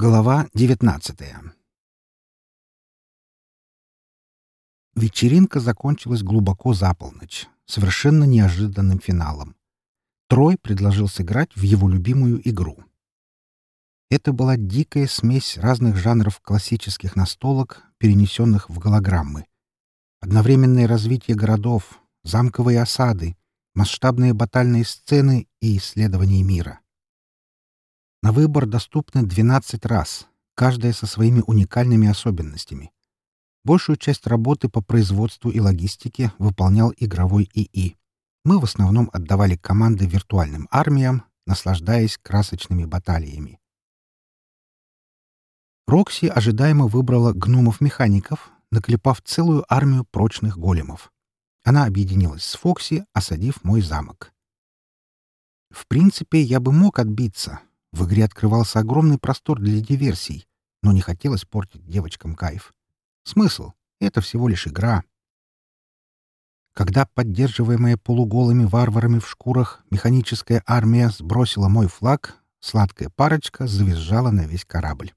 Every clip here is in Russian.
Глава 19 Вечеринка закончилась глубоко за полночь, совершенно неожиданным финалом. Трой предложил сыграть в его любимую игру. Это была дикая смесь разных жанров классических настолок, перенесенных в голограммы. Одновременное развитие городов, замковые осады, масштабные батальные сцены и исследования мира. На выбор доступны 12 раз, каждая со своими уникальными особенностями. Большую часть работы по производству и логистике выполнял игровой ИИ. Мы в основном отдавали команды виртуальным армиям, наслаждаясь красочными баталиями. Рокси ожидаемо выбрала гномов-механиков, наклепав целую армию прочных големов. Она объединилась с Фокси, осадив мой замок. В принципе, я бы мог отбиться, в игре открывался огромный простор для диверсий, но не хотелось портить девочкам кайф. Смысл? Это всего лишь игра. Когда поддерживаемая полуголыми варварами в шкурах механическая армия сбросила мой флаг, сладкая парочка завизжала на весь корабль.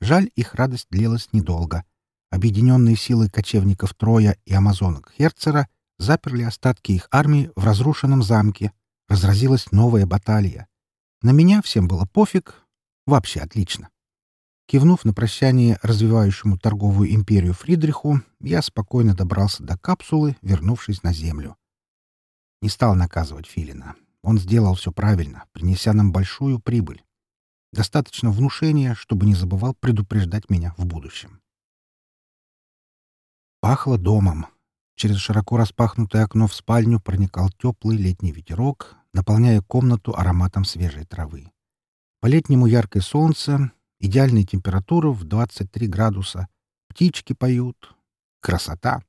Жаль, их радость длилась недолго. Объединенные силы кочевников Троя и амазонок Херцера заперли остатки их армии в разрушенном замке. Разразилась новая баталия. На меня всем было пофиг. Вообще отлично. Кивнув на прощание развивающему торговую империю Фридриху, я спокойно добрался до капсулы, вернувшись на Землю. Не стал наказывать Филина. Он сделал все правильно, принеся нам большую прибыль. Достаточно внушения, чтобы не забывал предупреждать меня в будущем. Пахло домом. Через широко распахнутое окно в спальню проникал теплый летний ветерок, наполняя комнату ароматом свежей травы. По-летнему яркое солнце, идеальная температура в 23 градуса, птички поют. Красота!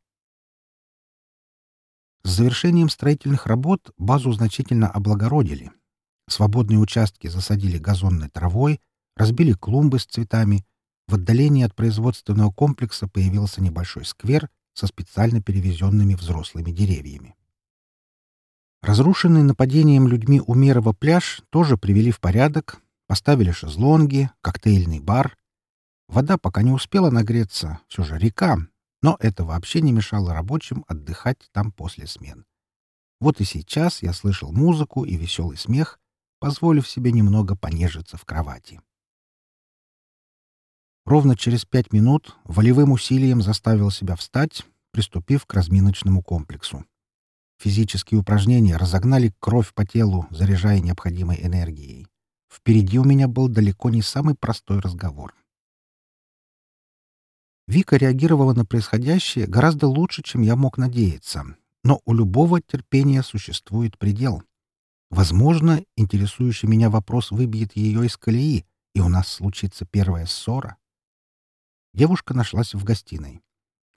С завершением строительных работ базу значительно облагородили. Свободные участки засадили газонной травой, разбили клумбы с цветами. В отдалении от производственного комплекса появился небольшой сквер со специально перевезенными взрослыми деревьями. Разрушенный нападением людьми Умерова пляж тоже привели в порядок, поставили шезлонги, коктейльный бар. Вода пока не успела нагреться, все же река, но это вообще не мешало рабочим отдыхать там после смен. Вот и сейчас я слышал музыку и веселый смех, позволив себе немного понежиться в кровати. Ровно через пять минут волевым усилием заставил себя встать, приступив к разминочному комплексу. Физические упражнения разогнали кровь по телу, заряжая необходимой энергией. Впереди у меня был далеко не самый простой разговор. Вика реагировала на происходящее гораздо лучше, чем я мог надеяться. Но у любого терпения существует предел. Возможно, интересующий меня вопрос выбьет ее из колеи, и у нас случится первая ссора. Девушка нашлась в гостиной.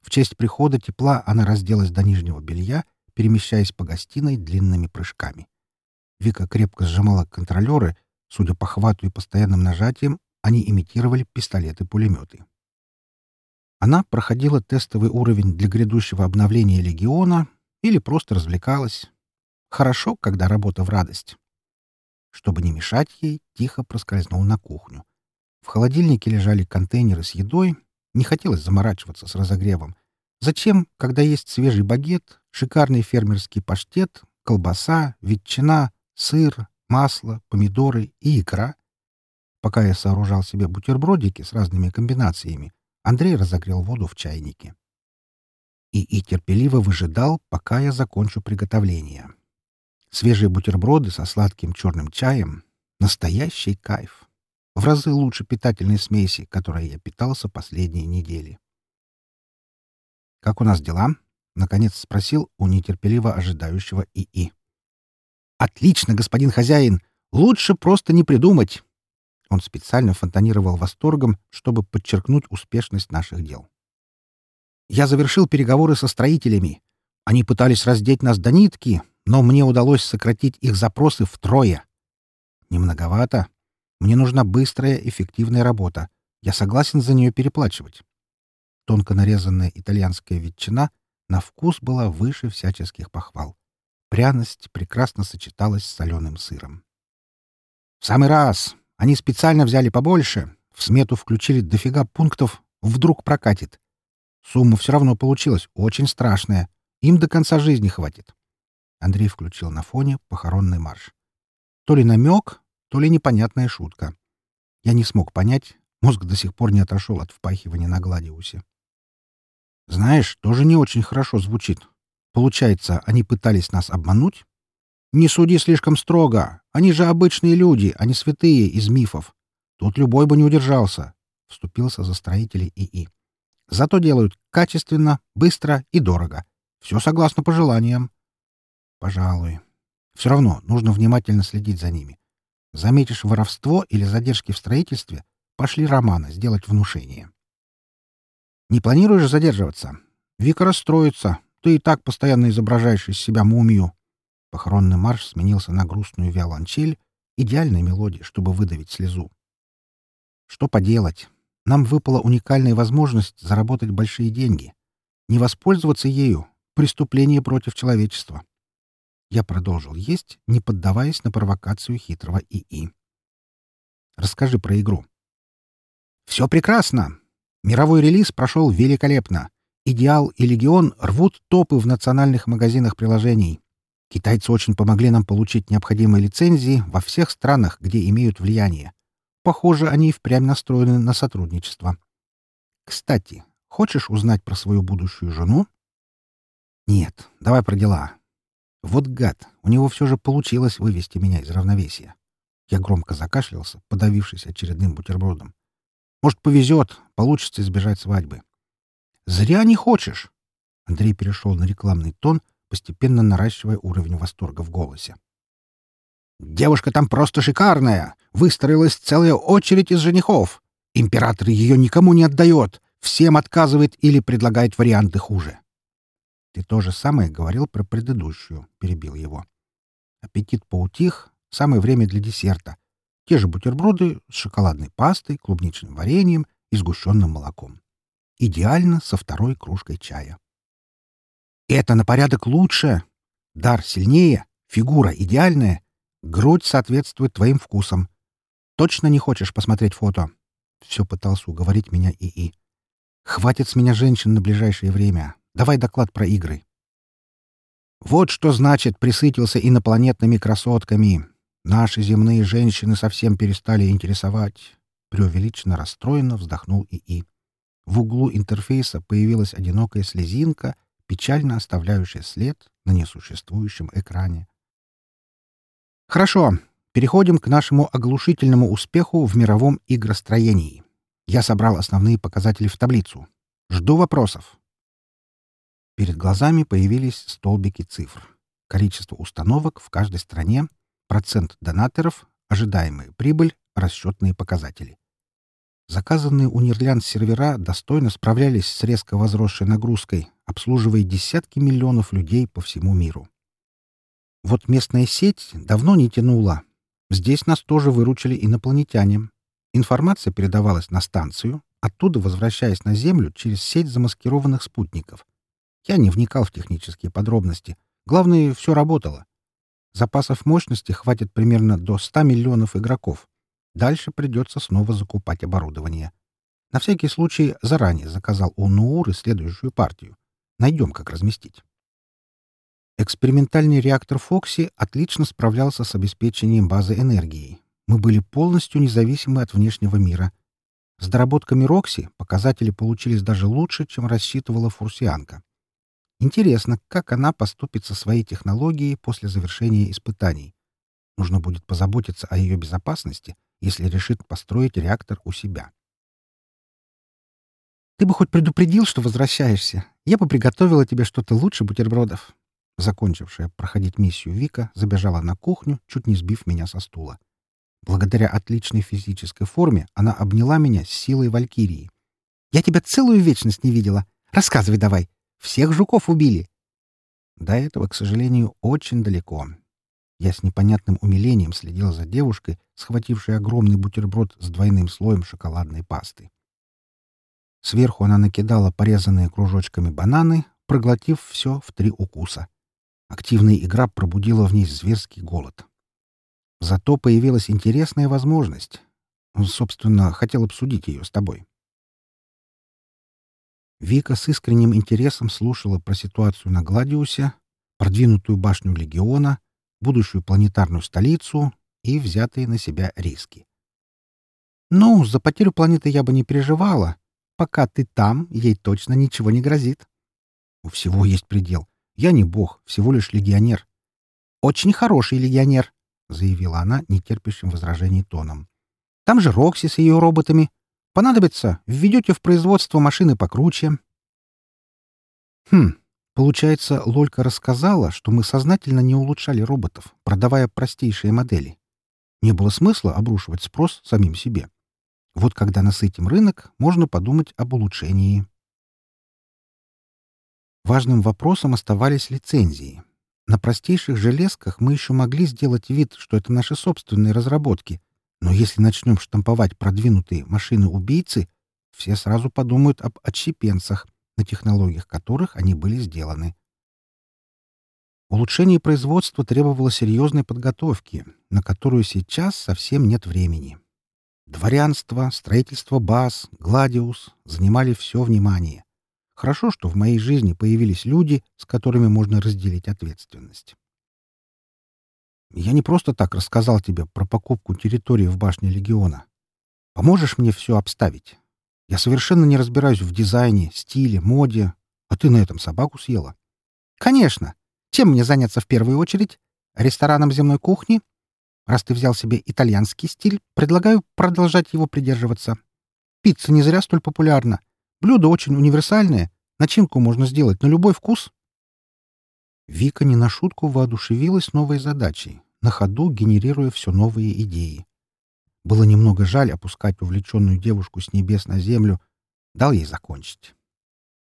В честь прихода тепла она разделась до нижнего белья перемещаясь по гостиной длинными прыжками. Вика крепко сжимала контролеры, судя по хвату и постоянным нажатиям, они имитировали пистолеты-пулеметы. Она проходила тестовый уровень для грядущего обновления легиона или просто развлекалась. Хорошо, когда работа в радость. Чтобы не мешать ей, тихо проскользнул на кухню. В холодильнике лежали контейнеры с едой, не хотелось заморачиваться с разогревом, Зачем, когда есть свежий багет, шикарный фермерский паштет, колбаса, ветчина, сыр, масло, помидоры и икра? Пока я сооружал себе бутербродики с разными комбинациями, Андрей разогрел воду в чайнике. И, и терпеливо выжидал, пока я закончу приготовление. Свежие бутерброды со сладким черным чаем — настоящий кайф. В разы лучше питательной смеси, которой я питался последние недели. «Как у нас дела?» — наконец спросил у нетерпеливо ожидающего ИИ. «Отлично, господин хозяин! Лучше просто не придумать!» Он специально фонтанировал восторгом, чтобы подчеркнуть успешность наших дел. «Я завершил переговоры со строителями. Они пытались раздеть нас до нитки, но мне удалось сократить их запросы втрое. Немноговато. Мне нужна быстрая, эффективная работа. Я согласен за нее переплачивать. Тонко нарезанная итальянская ветчина на вкус была выше всяческих похвал. Пряность прекрасно сочеталась с соленым сыром. «В самый раз! Они специально взяли побольше. В смету включили дофига пунктов, вдруг прокатит. Сумма все равно получилась очень страшная. Им до конца жизни хватит. Андрей включил на фоне похоронный марш. То ли намек, то ли непонятная шутка. Я не смог понять, мозг до сих пор не отошел от впахивания на Гладиусе. Знаешь, тоже не очень хорошо звучит. Получается, они пытались нас обмануть? Не суди слишком строго. Они же обычные люди, а не святые из мифов. Тут любой бы не удержался. Вступился за строителей ИИ. Зато делают качественно, быстро и дорого. Все согласно пожеланиям. Пожалуй. Все равно нужно внимательно следить за ними. Заметишь воровство или задержки в строительстве, пошли Романа сделать внушение. Не планируешь задерживаться? Вика расстроится. Ты и так постоянно изображаешь из себя мумию. Похоронный марш сменился на грустную виолончель, идеальная мелодия, чтобы выдавить слезу. Что поделать? Нам выпала уникальная возможность заработать большие деньги. Не воспользоваться ею — преступление против человечества. Я продолжил есть, не поддаваясь на провокацию хитрого ИИ. Расскажи про игру. Все прекрасно. Мировой релиз прошел великолепно. «Идеал» и «Легион» рвут топы в национальных магазинах приложений. Китайцы очень помогли нам получить необходимые лицензии во всех странах, где имеют влияние. Похоже, они впрямь настроены на сотрудничество. Кстати, хочешь узнать про свою будущую жену? Нет, давай про дела. Вот гад, у него все же получилось вывести меня из равновесия. Я громко закашлялся, подавившись очередным бутербродом. Может, повезет, получится избежать свадьбы. Зря не хочешь. Андрей перешел на рекламный тон, постепенно наращивая уровень восторга в голосе. Девушка там просто шикарная. Выстроилась целая очередь из женихов. Император ее никому не отдает. Всем отказывает или предлагает варианты хуже. Ты то же самое говорил про предыдущую, перебил его. Аппетит поутих, самое время для десерта. Те же бутерброды с шоколадной пастой, клубничным вареньем и сгущенным молоком. Идеально со второй кружкой чая. Это на порядок лучше. Дар сильнее, фигура идеальная, грудь соответствует твоим вкусам. Точно не хочешь посмотреть фото? Все пытался уговорить меня ИИ. Хватит с меня женщин на ближайшее время. Давай доклад про игры. Вот что значит присытился инопланетными красотками. Наши земные женщины совсем перестали интересовать. Преувеличенно расстроенно вздохнул ИИ. В углу интерфейса появилась одинокая слезинка, печально оставляющая след на несуществующем экране. Хорошо, переходим к нашему оглушительному успеху в мировом игростроении. Я собрал основные показатели в таблицу. Жду вопросов. Перед глазами появились столбики цифр. Количество установок в каждой стране — процент донаторов, ожидаемая прибыль, расчетные показатели. Заказанные у Нирлянд сервера достойно справлялись с резко возросшей нагрузкой, обслуживая десятки миллионов людей по всему миру. Вот местная сеть давно не тянула. Здесь нас тоже выручили инопланетяне. Информация передавалась на станцию, оттуда возвращаясь на Землю через сеть замаскированных спутников. Я не вникал в технические подробности. Главное, все работало. Запасов мощности хватит примерно до 100 миллионов игроков. Дальше придется снова закупать оборудование. На всякий случай заранее заказал у Нууры следующую партию. Найдем, как разместить. Экспериментальный реактор Фокси отлично справлялся с обеспечением базы энергии. Мы были полностью независимы от внешнего мира. С доработками Рокси показатели получились даже лучше, чем рассчитывала фурсианка. Интересно, как она поступит со своей технологией после завершения испытаний. Нужно будет позаботиться о ее безопасности, если решит построить реактор у себя. «Ты бы хоть предупредил, что возвращаешься. Я бы приготовила тебе что-то лучше бутербродов». Закончившая проходить миссию Вика забежала на кухню, чуть не сбив меня со стула. Благодаря отличной физической форме она обняла меня с силой валькирии. «Я тебя целую вечность не видела. Рассказывай давай. Всех жуков убили. До этого, к сожалению, очень далеко. Я с непонятным умилением следил за девушкой, схватившей огромный бутерброд с двойным слоем шоколадной пасты. Сверху она накидала порезанные кружочками бананы, проглотив все в три укуса. Активная игра пробудила в ней зверский голод. Зато появилась интересная возможность. Собственно, хотел обсудить ее с тобой. Вика с искренним интересом слушала про ситуацию на Гладиусе, продвинутую башню Легиона, будущую планетарную столицу и взятые на себя риски. «Ну, за потерю планеты я бы не переживала. Пока ты там, ей точно ничего не грозит. У всего есть предел. Я не бог, всего лишь легионер». «Очень хороший легионер», — заявила она нетерпящим возражений тоном. «Там же Рокси с ее роботами. Понадобится, введете в производство машины покруче. Хм, получается, Лолька рассказала, что мы сознательно не улучшали роботов, продавая простейшие модели. Не было смысла обрушивать спрос самим себе. Вот когда насытим рынок, можно подумать об улучшении. Важным вопросом оставались лицензии. На простейших железках мы еще могли сделать вид, что это наши собственные разработки — но если начнем штамповать продвинутые машины-убийцы, все сразу подумают об отщепенцах, на технологиях которых они были сделаны. Улучшение производства требовало серьезной подготовки, на которую сейчас совсем нет времени. Дворянство, строительство баз, Гладиус занимали все внимание. Хорошо, что в моей жизни появились люди, с которыми можно разделить ответственность. Я не просто так рассказал тебе про покупку территории в башне Легиона. Поможешь мне все обставить? Я совершенно не разбираюсь в дизайне, стиле, моде, а ты на этом собаку съела. Конечно. Чем мне заняться в первую очередь? Рестораном земной кухни? Раз ты взял себе итальянский стиль, предлагаю продолжать его придерживаться. Пицца не зря столь популярна. Блюдо очень универсальное. Начинку можно сделать на любой вкус. Вика не на шутку воодушевилась новой задачей, на ходу генерируя все новые идеи. Было немного жаль опускать увлеченную девушку с небес на землю. Дал ей закончить.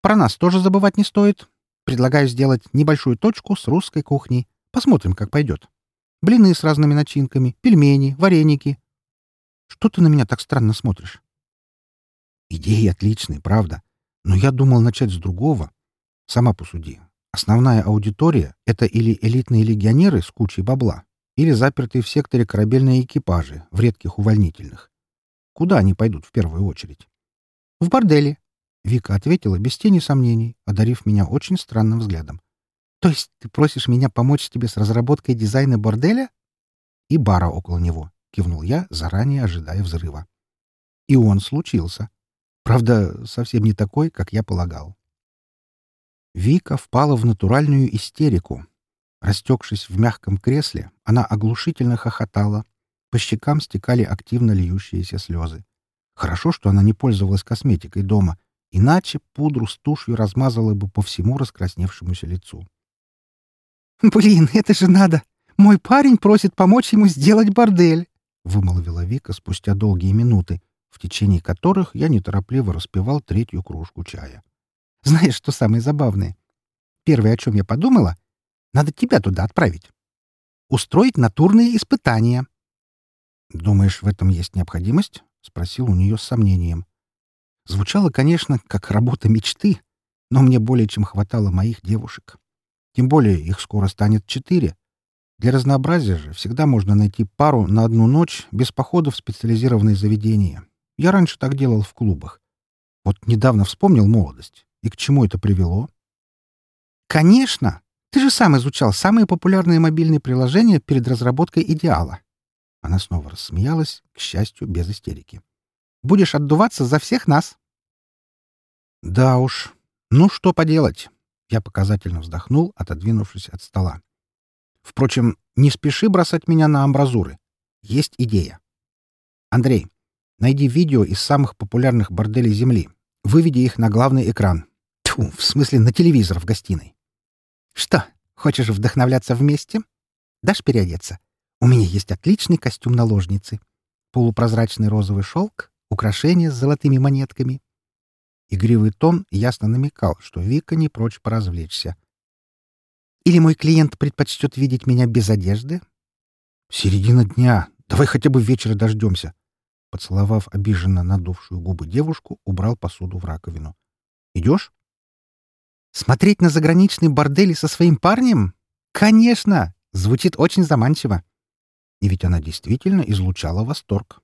Про нас тоже забывать не стоит. Предлагаю сделать небольшую точку с русской кухней. Посмотрим, как пойдет. Блины с разными начинками, пельмени, вареники. Что ты на меня так странно смотришь? Идеи отличные, правда. Но я думал начать с другого. Сама посуди. Основная аудитория — это или элитные легионеры с кучей бабла, или запертые в секторе корабельные экипажи в редких увольнительных. Куда они пойдут в первую очередь? — В борделе. Вика ответила без тени сомнений, одарив меня очень странным взглядом. — То есть ты просишь меня помочь тебе с разработкой дизайна борделя? — И бара около него, — кивнул я, заранее ожидая взрыва. И он случился. Правда, совсем не такой, как я полагал. Вика впала в натуральную истерику. Растекшись в мягком кресле, она оглушительно хохотала. По щекам стекали активно льющиеся слезы. Хорошо, что она не пользовалась косметикой дома, иначе пудру с тушью размазала бы по всему раскрасневшемуся лицу. «Блин, это же надо! Мой парень просит помочь ему сделать бордель!» — вымолвила Вика спустя долгие минуты, в течение которых я неторопливо распивал третью кружку чая. Знаешь, что самое забавное? Первое, о чем я подумала, надо тебя туда отправить. Устроить натурные испытания. Думаешь, в этом есть необходимость? Спросил у нее с сомнением. Звучало, конечно, как работа мечты, но мне более чем хватало моих девушек. Тем более их скоро станет четыре. Для разнообразия же всегда можно найти пару на одну ночь без похода в специализированные заведения. Я раньше так делал в клубах. Вот недавно вспомнил молодость. И к чему это привело? Конечно! Ты же сам изучал самые популярные мобильные приложения перед разработкой идеала. Она снова рассмеялась, к счастью, без истерики. Будешь отдуваться за всех нас. Да уж. Ну что поделать? Я показательно вздохнул, отодвинувшись от стола. Впрочем, не спеши бросать меня на амбразуры. Есть идея. Андрей, найди видео из самых популярных борделей Земли. Выведи их на главный экран. Тьфу, в смысле, на телевизор в гостиной. Что, хочешь вдохновляться вместе? Дашь переодеться? У меня есть отличный костюм наложницы. Полупрозрачный розовый шелк, украшения с золотыми монетками. Игривый тон ясно намекал, что Вика не прочь поразвлечься. Или мой клиент предпочтет видеть меня без одежды? Середина дня. Давай хотя бы вечера дождемся. Поцеловав обиженно надувшую губы девушку, убрал посуду в раковину. «Идешь?» «Смотреть на заграничные бордели со своим парнем? Конечно! Звучит очень заманчиво». И ведь она действительно излучала восторг.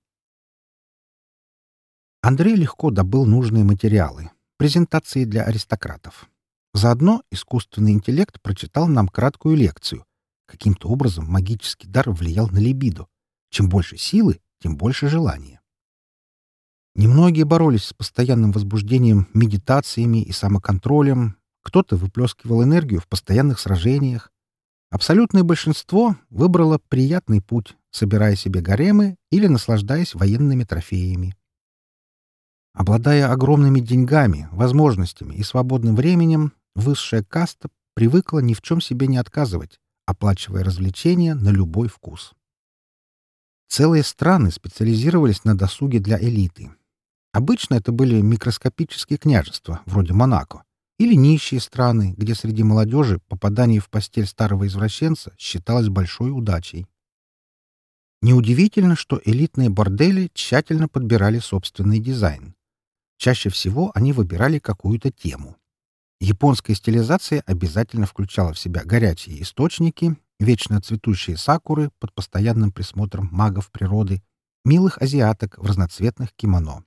Андрей легко добыл нужные материалы, презентации для аристократов. Заодно искусственный интеллект прочитал нам краткую лекцию. Каким-то образом магический дар влиял на либидо. Чем больше силы, тем больше желания. Немногие боролись с постоянным возбуждением медитациями и самоконтролем, кто-то выплескивал энергию в постоянных сражениях. Абсолютное большинство выбрало приятный путь, собирая себе гаремы или наслаждаясь военными трофеями. Обладая огромными деньгами, возможностями и свободным временем, высшая каста привыкла ни в чем себе не отказывать, оплачивая развлечения на любой вкус. Целые страны специализировались на досуге для элиты. Обычно это были микроскопические княжества, вроде Монако, или нищие страны, где среди молодежи попадание в постель старого извращенца считалось большой удачей. Неудивительно, что элитные бордели тщательно подбирали собственный дизайн. Чаще всего они выбирали какую-то тему. Японская стилизация обязательно включала в себя горячие источники, вечно цветущие сакуры под постоянным присмотром магов природы, милых азиаток в разноцветных кимоно.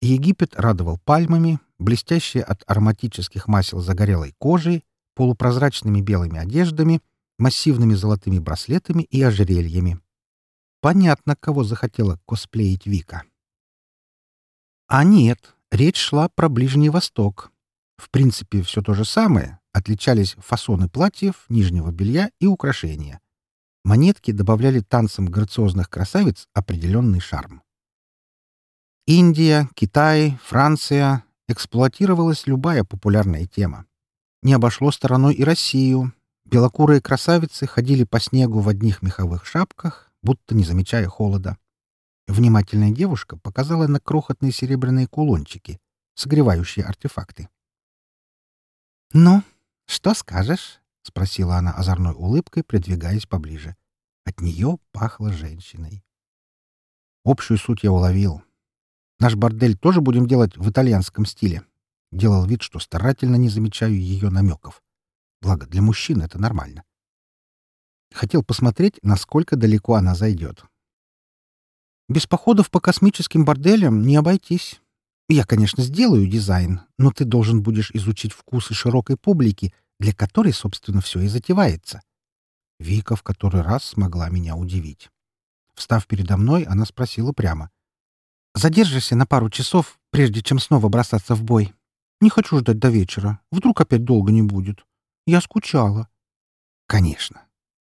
Египет радовал пальмами, блестящей от ароматических масел загорелой кожей, полупрозрачными белыми одеждами, массивными золотыми браслетами и ожерельями. Понятно, кого захотела косплеить Вика. А нет, речь шла про Ближний Восток. В принципе, все то же самое, отличались фасоны платьев, нижнего белья и украшения. Монетки добавляли танцам грациозных красавиц определенный шарм. Индия, Китай, Франция — эксплуатировалась любая популярная тема. Не обошло стороной и Россию. Белокурые красавицы ходили по снегу в одних меховых шапках, будто не замечая холода. Внимательная девушка показала на крохотные серебряные кулончики, согревающие артефакты. «Ну, что скажешь?» — спросила она озорной улыбкой, придвигаясь поближе. От нее пахло женщиной. Общую суть я уловил. Наш бордель тоже будем делать в итальянском стиле. Делал вид, что старательно не замечаю ее намеков. Благо, для мужчин это нормально. Хотел посмотреть, насколько далеко она зайдет. Без походов по космическим борделям не обойтись. Я, конечно, сделаю дизайн, но ты должен будешь изучить вкусы широкой публики, для которой, собственно, все и затевается. Вика в который раз смогла меня удивить. Встав передо мной, она спросила прямо. Задержишься на пару часов, прежде чем снова бросаться в бой. Не хочу ждать до вечера. Вдруг опять долго не будет. Я скучала. Конечно.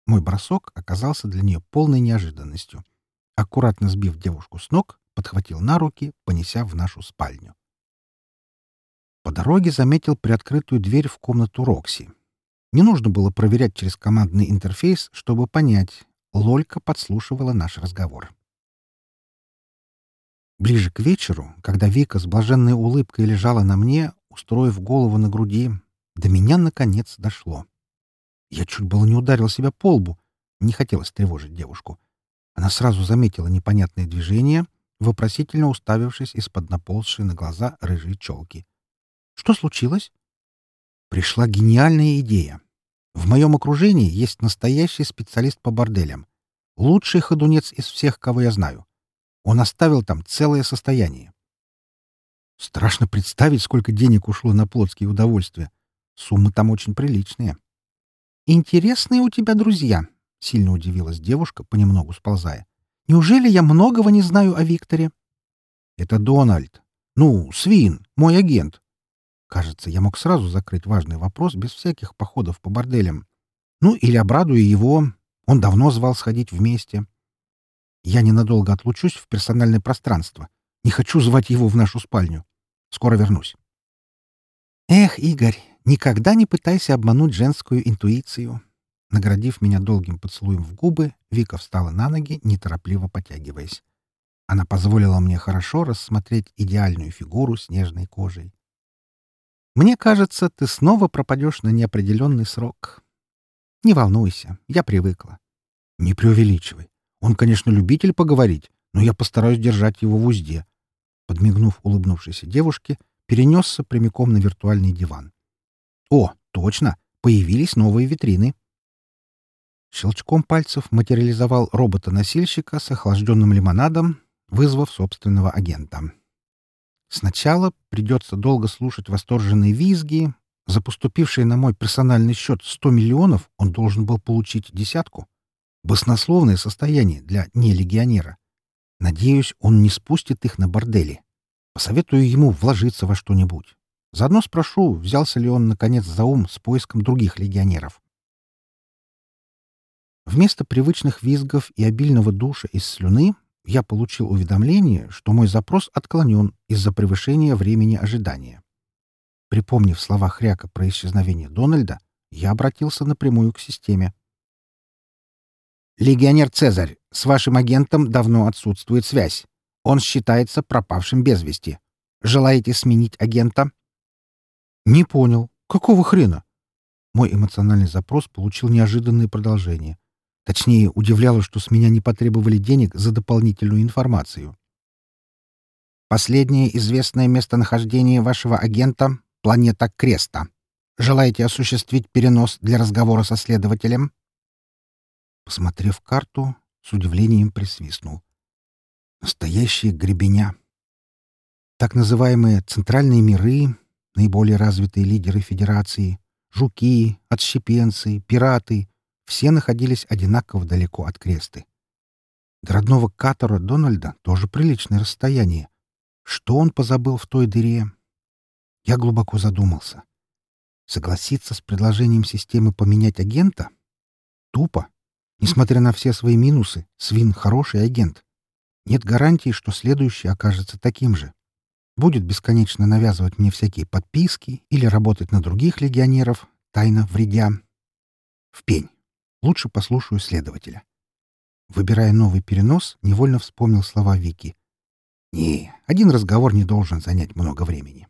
Мой бросок оказался для нее полной неожиданностью. Аккуратно сбив девушку с ног, подхватил на руки, понеся в нашу спальню. По дороге заметил приоткрытую дверь в комнату Рокси. Не нужно было проверять через командный интерфейс, чтобы понять. Лолька подслушивала наш разговор. Ближе к вечеру, когда Вика с блаженной улыбкой лежала на мне, устроив голову на груди, до меня наконец дошло. Я чуть было не ударил себя по лбу. Не хотелось тревожить девушку. Она сразу заметила непонятное движение, вопросительно уставившись из-под наползшей на глаза рыжей челки. «Что случилось?» Пришла гениальная идея. В моем окружении есть настоящий специалист по борделям. Лучший ходунец из всех, кого я знаю. Он оставил там целое состояние. Страшно представить, сколько денег ушло на плотские удовольствия. Суммы там очень приличные. «Интересные у тебя друзья», — сильно удивилась девушка, понемногу сползая. «Неужели я многого не знаю о Викторе?» «Это Дональд. Ну, Свин, мой агент». Кажется, я мог сразу закрыть важный вопрос без всяких походов по борделям. Ну, или обрадую его. Он давно звал сходить вместе. Я ненадолго отлучусь в персональное пространство. Не хочу звать его в нашу спальню. Скоро вернусь. Эх, Игорь, никогда не пытайся обмануть женскую интуицию. Наградив меня долгим поцелуем в губы, Вика встала на ноги, неторопливо потягиваясь. Она позволила мне хорошо рассмотреть идеальную фигуру с нежной кожей. «Мне кажется, ты снова пропадешь на неопределенный срок. Не волнуйся, я привыкла». «Не преувеличивай. Он, конечно, любитель поговорить, но я постараюсь держать его в узде. Подмигнув улыбнувшейся девушке, перенесся прямиком на виртуальный диван. О, точно! Появились новые витрины. Щелчком пальцев материализовал робота-носильщика с охлажденным лимонадом, вызвав собственного агента. Сначала придется долго слушать восторженные визги. За поступившие на мой персональный счет 100 миллионов он должен был получить десятку. Баснословное состояние для нелегионера. Надеюсь, он не спустит их на бордели. Посоветую ему вложиться во что-нибудь. Заодно спрошу, взялся ли он, наконец, за ум с поиском других легионеров. Вместо привычных визгов и обильного душа из слюны я получил уведомление, что мой запрос отклонен из-за превышения времени ожидания. Припомнив слова Хряка про исчезновение Дональда, я обратился напрямую к системе. «Легионер Цезарь, с вашим агентом давно отсутствует связь. Он считается пропавшим без вести. Желаете сменить агента?» «Не понял. Какого хрена?» Мой эмоциональный запрос получил неожиданное продолжение. Точнее, удивляло, что с меня не потребовали денег за дополнительную информацию. Последнее известное местонахождение вашего агента — планета Креста. Желаете осуществить перенос для разговора со следователем? Посмотрев карту, с удивлением присвистнул. Настоящие гребеня. Так называемые центральные миры, наиболее развитые лидеры Федерации, жуки, отщепенцы, пираты все находились одинаково далеко от кресты. До родного катера Дональда тоже приличное расстояние. Что он позабыл в той дыре? Я глубоко задумался. Согласиться с предложением системы поменять агента? Тупо. Несмотря на все свои минусы, Свин — хороший агент. Нет гарантии, что следующий окажется таким же. Будет бесконечно навязывать мне всякие подписки или работать на других легионеров, тайно вредя. В пень. Лучше послушаю следователя. Выбирая новый перенос, невольно вспомнил слова Вики. «Не, один разговор не должен занять много времени».